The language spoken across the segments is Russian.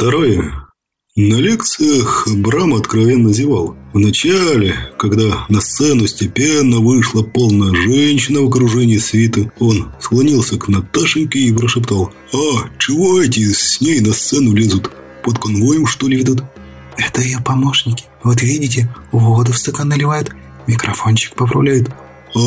Второе. На лекциях Брам откровенно зевал. Вначале, когда на сцену степенно вышла полная женщина в окружении свиты, он склонился к Наташеньке и прошептал «А, чего эти с ней на сцену лезут? Под конвоем, что ли, ведут?» «Это ее помощники. Вот видите, воду в стакан наливают, микрофончик поправляют». «А,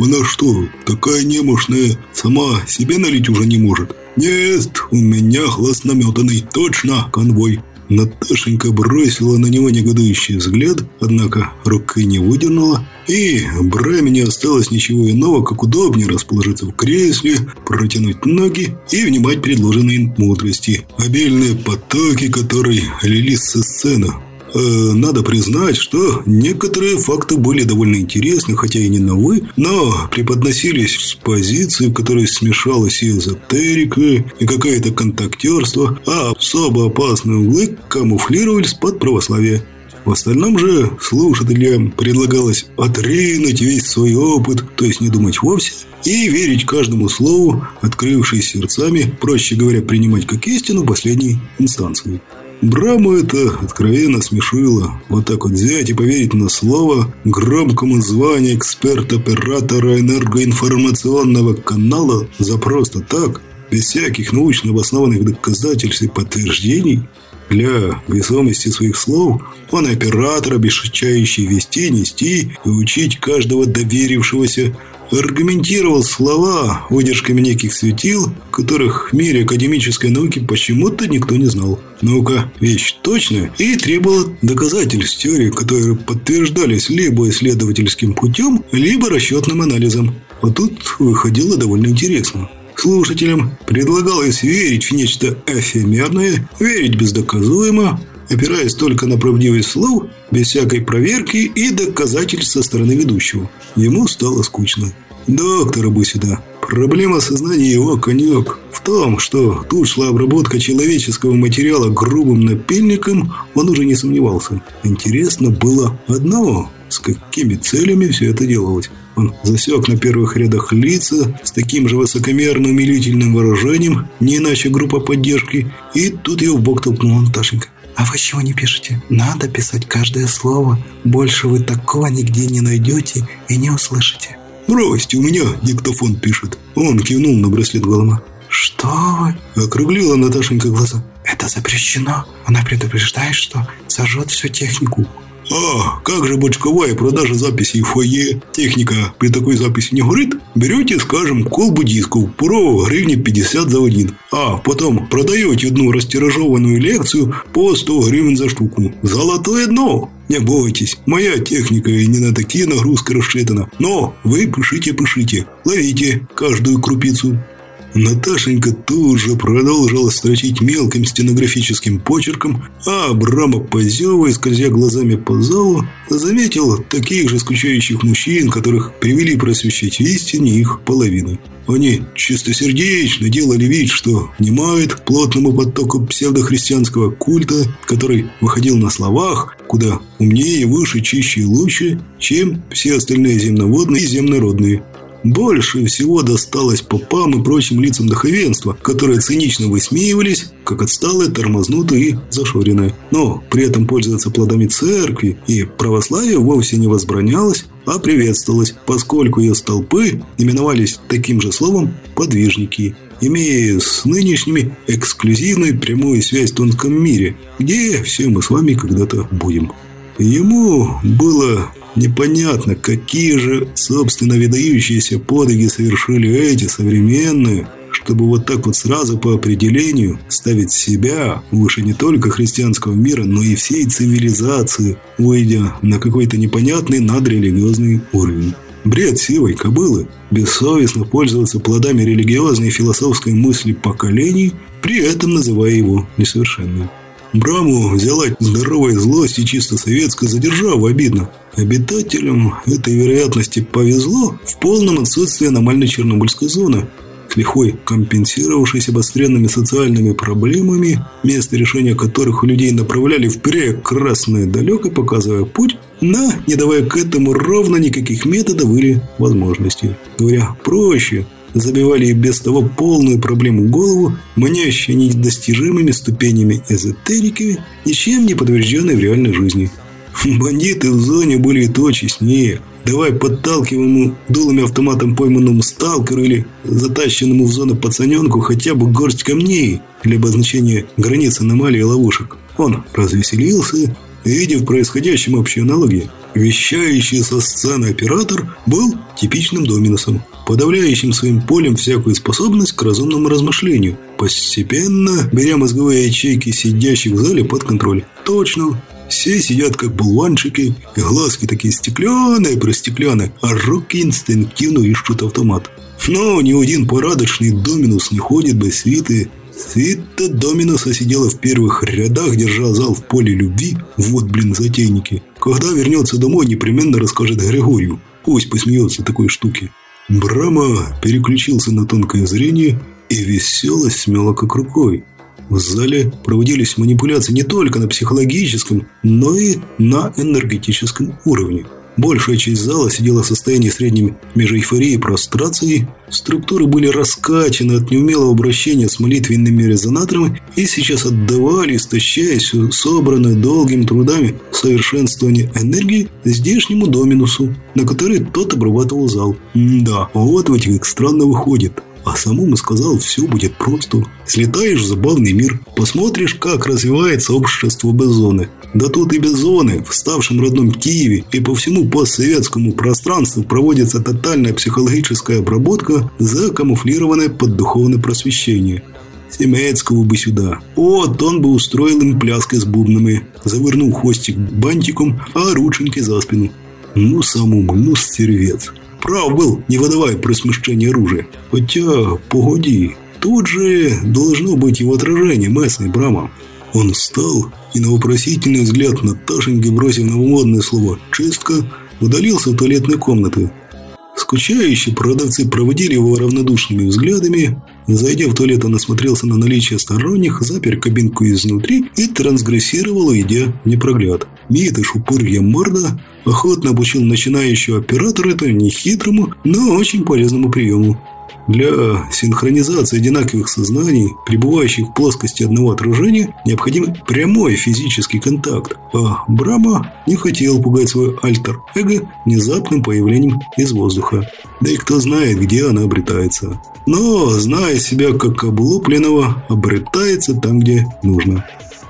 она что, такая немощная, сама себе налить уже не может?» «Нет, у меня глаз наметанный, точно, конвой». Наташенька бросила на него негодующий взгляд, однако рукой не выдернула, и Браме не осталось ничего иного, как удобнее расположиться в кресле, протянуть ноги и внимать предложенной мудрости. Обильные потоки, которые лились со сцены, надо признать, что некоторые факты были довольно интересны, хотя и не новы, но преподносились с позиции, в которой смешалась и эзотерика, и какое-то контактерство, а особо опасные углы камуфлировались под православие. В остальном же слушателям предлагалось отринуть весь свой опыт, то есть не думать вовсе, и верить каждому слову, открывшись сердцами, проще говоря, принимать как истину последней инстанции. Браму это откровенно смешило. Вот так вот взять и поверить на слово громкому званию эксперт-оператора энергоинформационного канала за просто так, без всяких научно обоснованных доказательств и подтверждений. Для весомости своих слов он оператор, обещающий вести, нести и учить каждого доверившегося аргументировал слова выдержками неких светил, которых в мире академической науки почему-то никто не знал. Наука – вещь точная и требовала доказательств теории, которые подтверждались либо исследовательским путем, либо расчетным анализом. А тут выходило довольно интересно. Слушателям предлагалось верить в нечто эфемерное, верить бездоказуемо, опираясь только на правдивость слов, без всякой проверки и доказательств со стороны ведущего. Ему стало скучно. Доктора бы сюда. Проблема сознания его конек. В том, что тут шла обработка человеческого материала грубым напильником, он уже не сомневался. Интересно было одно – с какими целями все это делалось. Он засек на первых рядах лица с таким же высокомерно умилительным выражением, не иначе группа поддержки, и тут его в бок толкнула Наташенька. «А вы чего не пишете? Надо писать каждое слово. Больше вы такого нигде не найдете и не услышите». «Бросьте, у меня диктофон пишет». Он кивнул на браслет Голома. «Что вы?» Округлила Наташенька глаза. «Это запрещено. Она предупреждает, что сожжет всю технику». А, как же бочковая продажа записей в фойе? Техника при такой записи не горит? Берете, скажем, колбу дисков, про гривни 50 за один. А потом продаете одну растиражованную лекцию по 100 гривен за штуку. Золотое дно! Не бойтесь, моя техника и не на такие нагрузки рассчитана. Но вы пишите, пишите, ловите каждую крупицу. Наташенька тут же продолжила строчить мелким стенографическим почерком, а Абрама, позевывая, скользя глазами по залу, заметил таких же скучающих мужчин, которых привели просвещать истине их половины. Они чистосердечно делали вид, что внимают плотному потоку псевдохристианского культа, который выходил на словах, куда умнее, выше, чище и лучше, чем все остальные земноводные и земнородные. Больше всего досталось попам и прочим лицам духовенства, которые цинично высмеивались, как отсталые, тормознутые и зашоренные. Но при этом пользоваться плодами церкви и православия вовсе не возбранялось, а приветствовалось, поскольку ее столпы именовались таким же словом «подвижники», имея с нынешними эксклюзивную прямую связь в тонком мире, где все мы с вами когда-то будем. Ему было Непонятно, какие же, собственно, выдающиеся подвиги совершили эти современные, чтобы вот так вот сразу по определению ставить себя выше не только христианского мира, но и всей цивилизации, уйдя на какой-то непонятный надрелигиозный уровень. Бред сивой кобылы, бессовестно пользоваться плодами религиозной и философской мысли поколений, при этом называя его несовершенным. Браму взяла здоровая злость и чисто советская задержава обидно. Обитателям этой вероятности повезло в полном отсутствии аномальной Чернобыльской зоны, с лихвой компенсировавшись обостренными социальными проблемами, место решения которых людей направляли в прекрасное далеко, показывая путь, но не давая к этому ровно никаких методов или возможностей. Говоря проще, забивали и без того полную проблему голову, манящие недостижимыми ступенями эзотериками, ничем не подтвержденной в реальной жизни. Бандиты в зоне были и то честнее. Давай подталкиваемому дулами автоматом пойманному сталкеру или затащенному в зону пацаненку хотя бы горсть камней для обозначения границ аномалий и ловушек. Он развеселился, видя в происходящем общие аналогии. Вещающий со сцены оператор был типичным доминусом, подавляющим своим полем всякую способность к разумному размышлению, постепенно беря мозговые ячейки сидящих в зале под контроль. Точно, все сидят как булванчики, и глазки такие стеклянные-простеклянные, а руки инстинктивно ищут автомат. Но ни один порядочный доминус не ходит без свиты Свита Доминуса сидела в первых рядах, держа зал в поле любви. Вот, блин, затейники. Когда вернется домой, непременно расскажет Григорию. Пусть посмеется такой штуки. Брама переключился на тонкое зрение, и веселость смела как рукой. В зале проводились манипуляции не только на психологическом, но и на энергетическом уровне. Большая часть зала сидела в состоянии среднем между эйфорией и прострацией. Структуры были раскачаны от неумелого обращения с молитвенными резонаторами и сейчас отдавали, истощая всю собранную долгими трудами совершенствование энергии здешнему доминусу, на который тот обрабатывал зал. М да, вот в этих странно выходит. А самому сказал, все будет просто. Слетаешь в забавный мир, посмотришь, как развивается общество без зоны. Да тут и без зоны, в ставшем родном Киеве и по всему постсоветскому пространству проводится тотальная психологическая обработка, закамуфлированная под духовное просвещение. Семецкого бы сюда. Вот он бы устроил им пляской с бубнами, завернул хвостик бантиком, а рученьки за спину. Ну, самому, ну, стервец. Прав был, не выдавая при смещении оружия. Хотя, погоди, тут же должно быть его отражение, местный Брама. Он встал и на вопросительный взгляд Наташеньки, бросив новомодное слово «чистка», удалился в туалетной комнаты. Скучающие продавцы проводили его равнодушными взглядами. Зайдя в туалет, он осмотрелся на наличие сторонних, запер кабинку изнутри и трансгрессировал, идя в непрогляд. Мита шупырья морда охотно обучил начинающего оператора этому нехитрому, но очень полезному приему. Для синхронизации одинаковых сознаний, пребывающих в плоскости одного отражения, необходим прямой физический контакт. А Брама не хотел пугать свой альтер-эго внезапным появлением из воздуха. Да и кто знает, где она обретается. Но, зная себя как облупленного, обретается там, где нужно.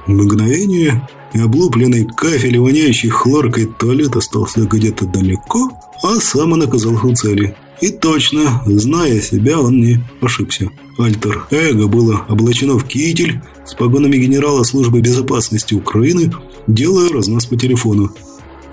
Мгновение, и облупленный кафель воняющий хлоркой туалет остался где-то далеко, а сам он оказался у цели – и точно, зная себя, он не ошибся. Альтер-эго было облачено в китель с погонами генерала службы безопасности Украины, делая разнос по телефону.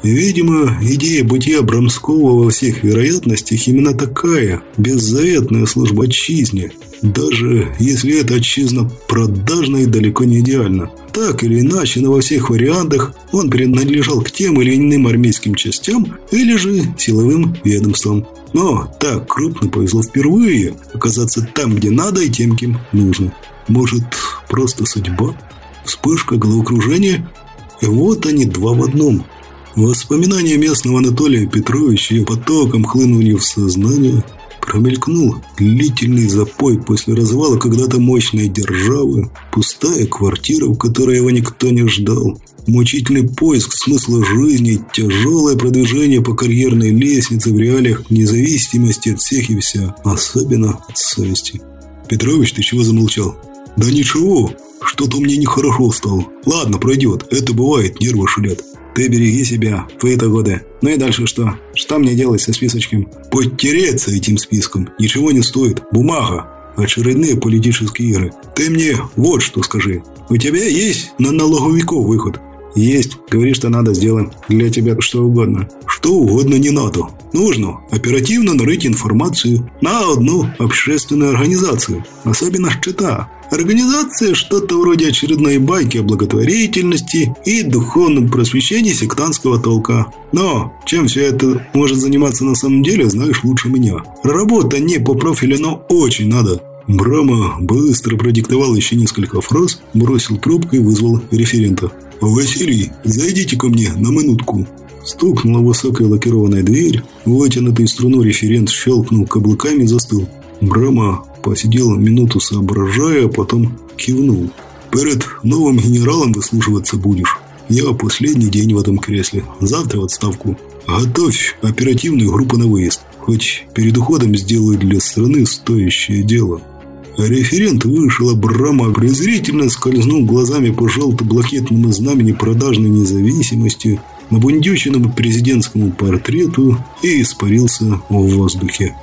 Видимо, идея бытия Брамского во всех вероятностях именно такая, беззаветная служба отчизне, даже если эта отчизна продажна и далеко не идеальна. Так или иначе, но во всех вариантах он принадлежал к тем или иным армейским частям или же силовым ведомствам. Но так крупно повезло впервые оказаться там, где надо и тем, кем нужно. Может, просто судьба? Вспышка, головокружение? И вот они два в одном. Воспоминания местного Анатолия Петровича потоком хлынули в сознание. Промелькнул длительный запой после развала когда-то мощной державы, пустая квартира, в которой его никто не ждал, мучительный поиск смысла жизни, тяжелое продвижение по карьерной лестнице в реалиях независимости от всех и вся, особенно от совести. «Петрович, ты чего замолчал?» «Да ничего, что-то мне нехорошо стало. Ладно, пройдет, это бывает, нервы шулят». Ты береги себя, твои-то годы. Ну и дальше что? Что мне делать со списочком? Подтереться этим списком ничего не стоит. Бумага. Очередные политические игры. Ты мне вот что скажи. У тебя есть на налоговиков выход? Есть. Говори, что надо, сделаем. Для тебя что угодно. Что угодно не надо. Нужно оперативно нарыть информацию на одну общественную организацию. Особенно счета. Организация что-то вроде очередной байки о благотворительности и духовном просвещении сектантского толка. Но чем все это может заниматься на самом деле, знаешь лучше меня. Работа не по профилю, но очень надо. Брама быстро продиктовал еще несколько фраз, бросил трубку и вызвал референта. «Василий, зайдите ко мне на минутку». Стукнула высокая лакированная дверь, вытянутый струну референт щелкнул каблуками и застыл. Брама посидел минуту соображая, а потом кивнул. «Перед новым генералом выслуживаться будешь. Я последний день в этом кресле. Завтра в отставку. Готовь оперативную группу на выезд. Хоть перед уходом сделаю для страны стоящее дело». Референт вышел, а Брама презрительно скользнул глазами по желто-блакетному знамени продажной независимости, набундюченному президентскому портрету и испарился в воздухе.